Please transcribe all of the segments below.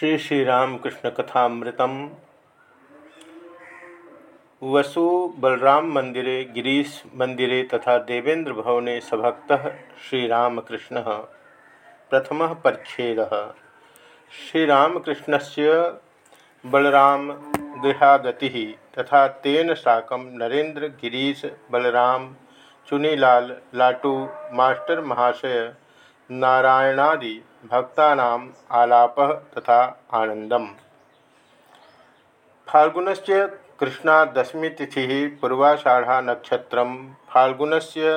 श्री श्रीरामकृष्ण कथामृतम। वसु बलराम मंदिरे, गिरीश मंदिरे तथा देवेंद्र भवने सभक्त श्रीरामकृष्ण प्रथम परिच्छेद। श्रीरामकृष्ण से बलराम गृहागति तथा तेन साकं नरेन्द्र गिरीश, बलराम, चुनीलाल, लाटू, मास्टर महाशय नारायणादि भक्तानाम आलाप तथा आनंदम फाल्गुन से कृष्णा दशमी तिथि पूर्वाषाढ़ा नक्षत्र फाल्गुन से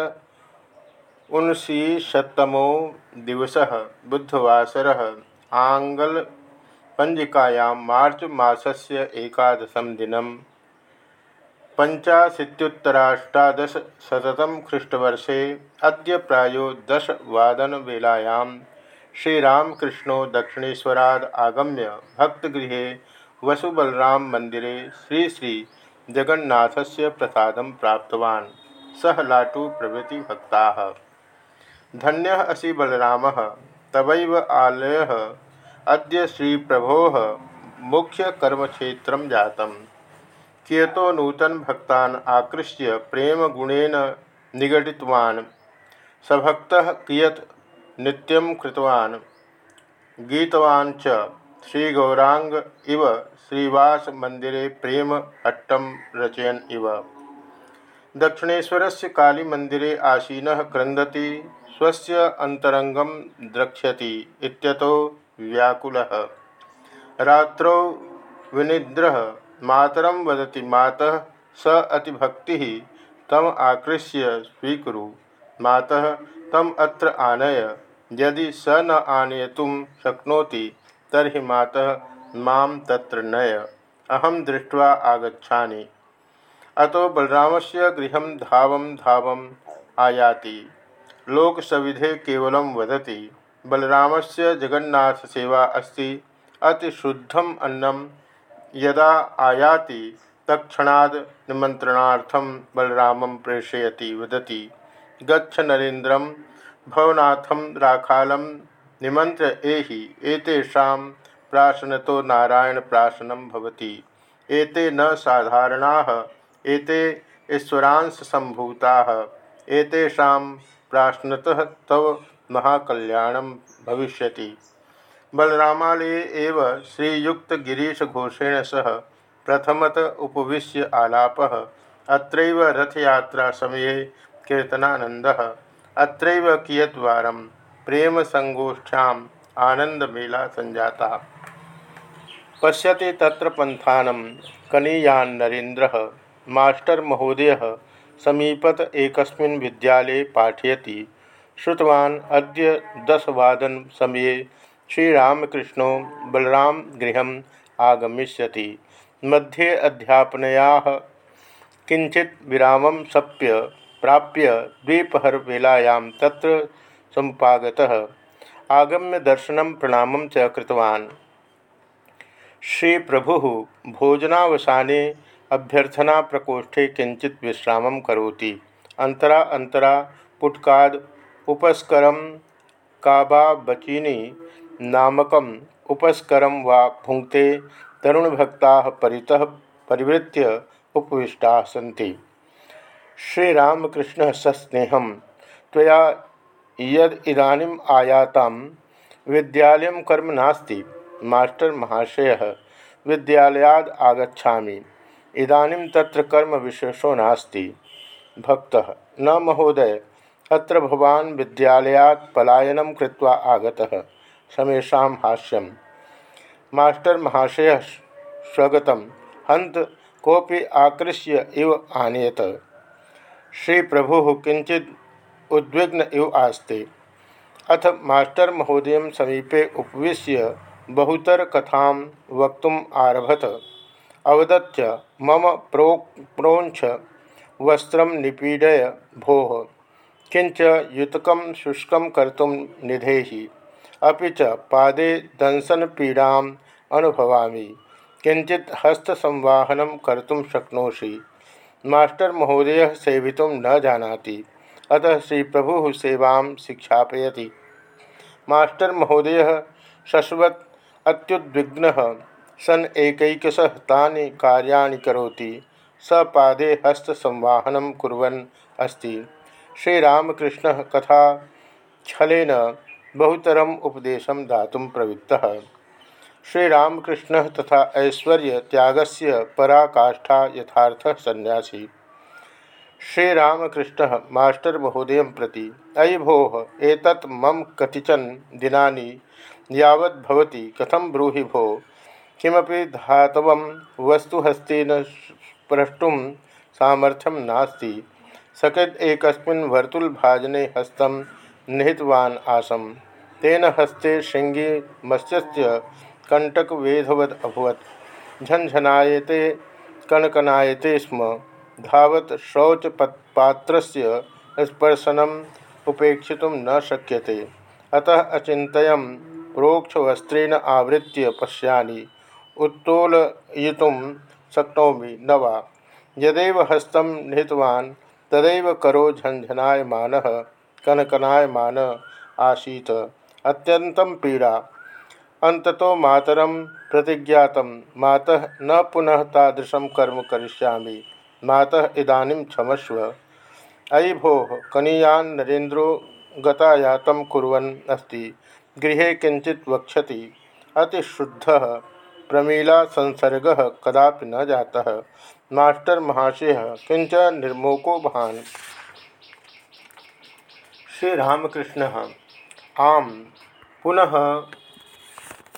उनशीशतमो दिवस बुधवासर आंगल पंजिकायां मार्च मासस्य एकादशम दिनम। पंचाशीत्युत्तराष्टादशशततम ख्रीष्टवर्षे अद्य प्रायो दशवादनवेलायां श्रीरामकृष्णो दक्षिणेश्वराद आगम्य भक्तगृहे वसुबलराम मंदिरे श्री श्री जगन्नाथस्य प्रसादं प्राप्तवान्। सह लाटू प्रभृति भक्ता धन्य असी बलराम, तवैव आलय। अद्य श्री प्रभो मुख्य कर्मक्षेत्र जातम्। कियतो नूतन भक्तान आकृष्य प्रेम गुणेन निगडितवान्। सभक्त कियत नित्यं कृतवान्। गीतवान् च श्रीगौरांग इव श्रीवास मंदिरे प्रेम अट्टम रचयन इव। दक्षिणेशर से काली मंदिरे आसीन क्रंदति स्वस्य अंतरंगम द्रक्ष्यति इत्यतो व्याकुलः। रात्रौ विनिद्रः मातरम वदति, मातः स अतिभक्ति तम आकृष्य स्वीकुरु। मातः तम अत्र आनय। यदि स न आनयितुं शक्नोति, तर्हि मातः माँ तत्र नय। अहम दृष्ट्वा आगच्छामि। अतो बलरामस्य गृहं धावं धावम् आयाति। लोकसविधे केवलं वदति, बलरामस्य जगन्नाथसेवा अस्ति। अतिशुद्धम् अन्नं यदा आयाति, तत्क्षणाद निमंत्रणार्थम बलरामं प्रेषयति, वदति, गच्छ नरेन्द्रं भवनाथम राखालं निमंत्र एहि, एतेषां प्राशनतो नारायण प्राशनं भवति। एते न साधारणाः, एते ईश्वरांश संभूताः एतेषां प्राश्नतः तव महाकल्याणं भविष्यति। बलरामालये एव सह प्रथमत उपविश्य आलाप। अत्रैव रथयात्रा समये कीर्तनानन्दः। अत्रैव कियद्वारं प्रेमसङ्गोष्ठ्याम् आनन्दमेला सञ्जाता। पश्यति तत्र पन्थानं कनीयान्नरेन्द्रः मास्टर् महोदयः समीपत एकस्मिन् विद्यालये पाठयति। श्रुतवान् अद्य समये श्रीरामकृष्ण बलराम गृह आगमिष्यति। मध्ये अध्यापनया किंचित विराम सप्य प्राप्य द्विपहरवेलायां तत्र समुपागतः आगम्य दर्शन प्रणाम कृतवान्। श्री प्रभु भोजनावसाने अभ्यर्थना प्रकोष्ठे किंचित विश्राम करोति। अंतरा अंतरा पुटकाद उपस्करम काबा नामक उपस्कर वा भुंक्ते तरुणभक्ता परितः परिवृत्य उपविष्टा सी श्रीरामकृष्ण सस्नेह तया यद इदानीम आयाता विद्यालय कर्म नास्ति। मास्टर महाशय, विद्यालयाद आगच्छामि। इदानीं तत्र कर्म विशेषो नास्ति। भक्तः, न महोदय, अत्र भवान् विद्यालयात् पलायनं कृत्वा आगतः। समेशा हाष्यम मास्टर महाशय स्वगत हंत कोपी आकृष्य इव आनीयत। श्री प्रभु किंचित उद्विग्न इव आस्ते। अथ मास्टर महोदय समीपे उपविश्य बहुतर कथा वक्त आरभत। अवदत् मम प्रो प्रोंछ वस्त्र निपीडय भो। किंच युतक शुष्क कर्तुं निधेहि। अभी च पादे दंशनपीडाम् अनुभवामि। किंचित हस्तसंवाहन कर्तुं शक्नोषि। मास्टर महोदय सेवितुं न जानाति। अतः श्री प्रभु सेवा शिक्षापयति। मास्टर महोदय शश्वत अत्युद्विग्न। सन एकैकश तानि कार्याणि करोति। स पादे हस्तसंवाहनं कुर्वन् अस्ति। श्रीरामकृष्णः कथा छलेन बहुतरम उपदेश दातुं प्रवृत्तः। श्रीरामकृष्णः तथा ऐश्वर्य त्यागस्य पराकाष्ठा यथार्थ सन्यासी श्रीरामकृष्ण मास्टर महोदय प्रति अयि भो, एतत् मम कतिचन दिनानि यावद्भवति कथम ब्रूहि भो? किमपि धातव वस्तुहस्तेन प्रष्टुं सामर्थ्यं नास्ति। सकृत् एकस्मिन् वर्तुलभाजने हस्तं निहितवान् आसम। तेन हस्ते श्रृंगी मत्स्य कंटकवेधवद अभवत। झंझनायते कणकनायते स्म। धावत शौच पात्र स्पर्शनम उपेक्षित न शक्यते। अतः अचित प्रोक्षवस्त्रेण आवृत्य पशा उत्तोलयितुं शक्नोमि न वा? यदेव हस्तं निहितवान्, तदैव करो झंझनायमानः कनकनायमान आसीत्। अत्यन्तं पीड़ा। अंततो मातरं प्रतिज्ञातं, मातः न पुनः तादृशं कर्म करिष्यामि। मातः इदानीं क्षमस्व। अयि भो कनीयान् नरेन्द्रो गतायातं कुर्वन् अस्ति। गृहे किंचित वक्षति। अतिशुद्धः। प्रमीला संसर्ग कदापि न जाता। मास्टर महाशय किंच निर्मोको भान श्रीरामकृष्ण आम पुनः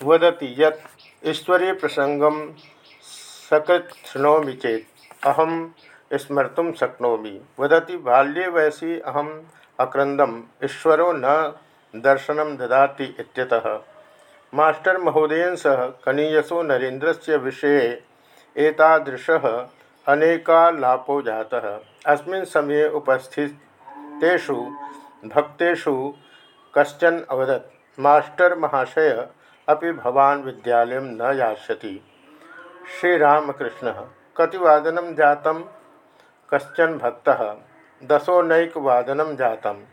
वदति यत् ईश्वरीय प्रसंगम सकृत चेत अहम स्मर्तुं शक्नोमी। वदति बाल्ये वयसी अहम अक्रंदम ईश्वरो न दर्शन ददाति मास्टर महोदयन सह कनीयसो नरेन्द्रस्य विषये एतादृशः अनेकालापो जातः। अस्मिन् समये उपस्थितेषु भक्तेषु कश्चन अवदत्, मास्टर महाशय, अपि भवान् विद्यालयं न यास्यति। श्रीरामकृष्णः, कतिवादन जात? कशन भक्त दशोनकवादन जात।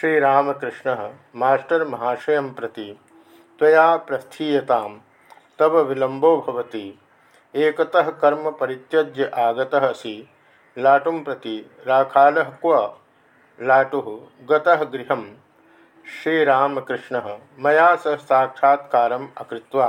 श्रीरामकृष्ण, मास्टर महाशय प्रति तया प्रस्थीयता तब विलंबो भवति। एकतः कर्म परित्यज्य आगतः सी लाटुं प्रति राखाल क्व? लाटु गृह श्रीरामकृष्ण मैं सह साक्षात्कार अकृत्वा